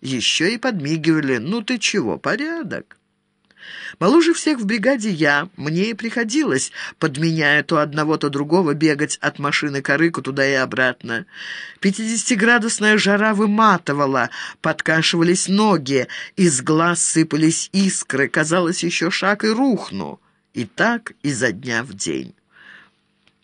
Еще и подмигивали. «Ну ты чего, порядок?» Моложе всех в бригаде я, мне и приходилось, подменяя то одного, то другого, бегать от машины к рыку туда и обратно. Пятидесятиградусная жара выматывала, подкашивались ноги, из глаз сыпались искры, казалось, еще шаг и рухну. И так изо дня в день.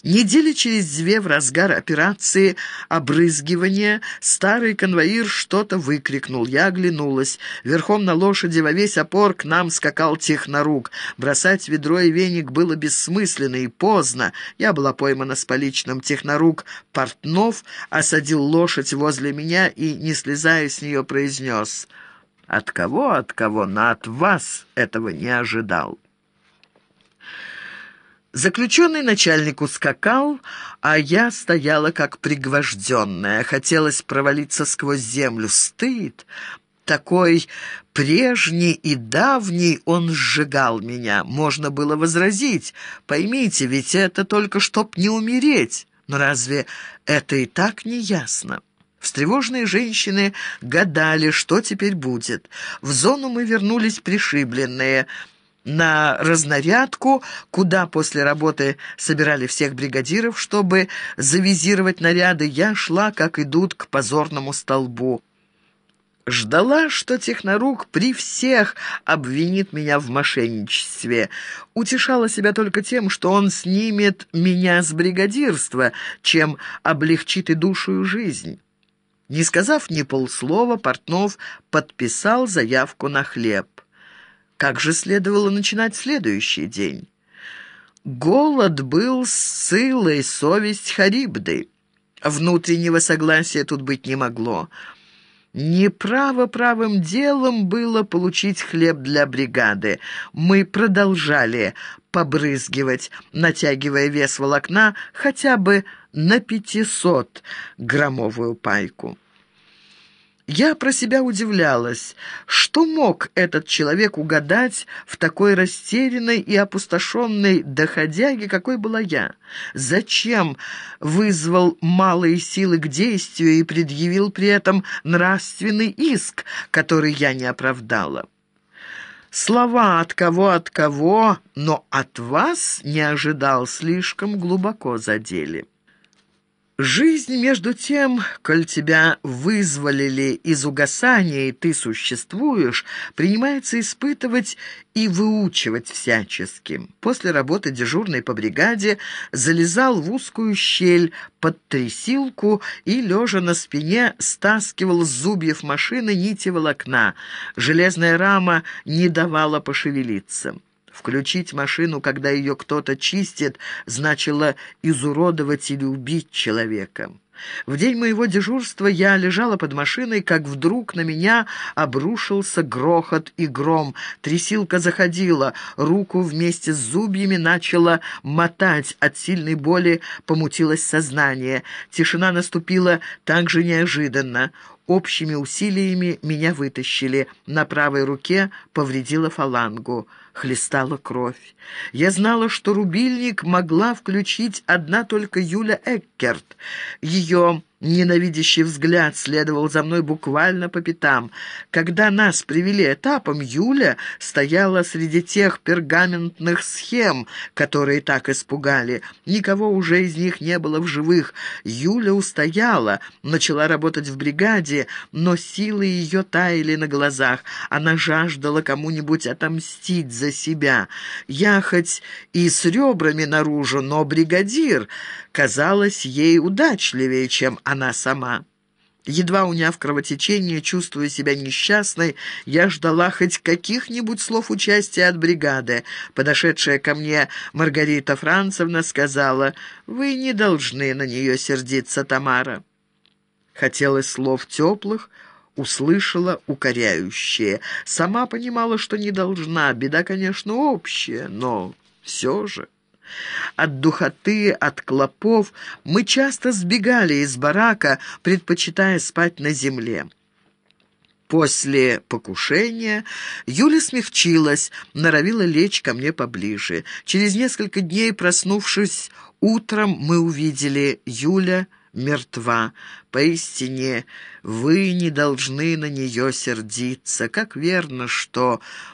Недели через две в разгар операции обрызгивания старый конвоир что-то выкрикнул. Я оглянулась. Верхом на лошади во весь опор к нам скакал технорук. Бросать ведро и веник было бессмысленно и поздно. Я была поймана с поличным. Технорук Портнов осадил лошадь возле меня и, не слезая с нее, произнес «От кого, от кого, но от вас этого не ожидал». Заключенный начальник ускакал, а я стояла как пригвожденная. Хотелось провалиться сквозь землю. Стыд! Такой прежний и давний он сжигал меня. Можно было возразить. Поймите, ведь это только чтоб не умереть. Но разве это и так не ясно? Встревоженные женщины гадали, что теперь будет. В зону мы вернулись пришибленные – на разнарядку, куда после работы собирали всех бригадиров, чтобы завизировать наряды, я шла, как идут, к позорному столбу. Ждала, что технорук при всех обвинит меня в мошенничестве. Утешала себя только тем, что он снимет меня с бригадирства, чем облегчит и душу и жизнь. Не сказав ни полслова, Портнов подписал заявку на хлеб. Как же следовало начинать следующий день? Голод был силой, совесть Харибды. Внутреннего согласия тут быть не могло. Неправо правым делом было получить хлеб для бригады. Мы продолжали побрызгивать, натягивая вес волокна хотя бы на 500 граммовую пайку. Я про себя удивлялась, что мог этот человек угадать в такой растерянной и опустошенной доходяге, какой была я? Зачем вызвал малые силы к действию и предъявил при этом нравственный иск, который я не оправдала? Слова «от кого, от кого», но от вас не ожидал, слишком глубоко задели. Жизнь, между тем, коль тебя вызволили из угасания, и ты существуешь, принимается испытывать и выучивать всячески. После работы дежурной по бригаде залезал в узкую щель под трясилку и, лежа на спине, стаскивал с зубьев машины нити волокна. Железная рама не давала пошевелиться. Включить машину, когда ее кто-то чистит, значило изуродовать или убить человека. В день моего дежурства я лежала под машиной, как вдруг на меня обрушился грохот и гром. Трясилка заходила, руку вместе с зубьями начала мотать. От сильной боли помутилось сознание. Тишина наступила так же неожиданно. Общими усилиями меня вытащили. На правой руке повредила фалангу хлестала кровь. Я знала, что рубильник могла включить одна только Юля Эккерт. Ее Ненавидящий взгляд следовал за мной буквально по пятам. Когда нас привели этапом, Юля стояла среди тех пергаментных схем, которые так испугали. Никого уже из них не было в живых. Юля устояла, начала работать в бригаде, но силы ее таяли на глазах. Она жаждала кому-нибудь отомстить за себя. Я хоть и с ребрами наружу, но бригадир казалась ей удачливее, чем она сама. Едва уняв кровотечение, чувствуя себя несчастной, я ждала хоть каких-нибудь слов участия от бригады. Подошедшая ко мне Маргарита Францевна сказала, «Вы не должны на нее сердиться, Тамара». Хотелось слов теплых, услышала укоряющее. Сама понимала, что не должна, беда, конечно, общая, но все же... От духоты, от клопов мы часто сбегали из барака, предпочитая спать на земле. После покушения Юля смягчилась, норовила лечь ко мне поближе. Через несколько дней, проснувшись утром, мы увидели Юля мертва. Поистине, вы не должны на нее сердиться. Как верно, что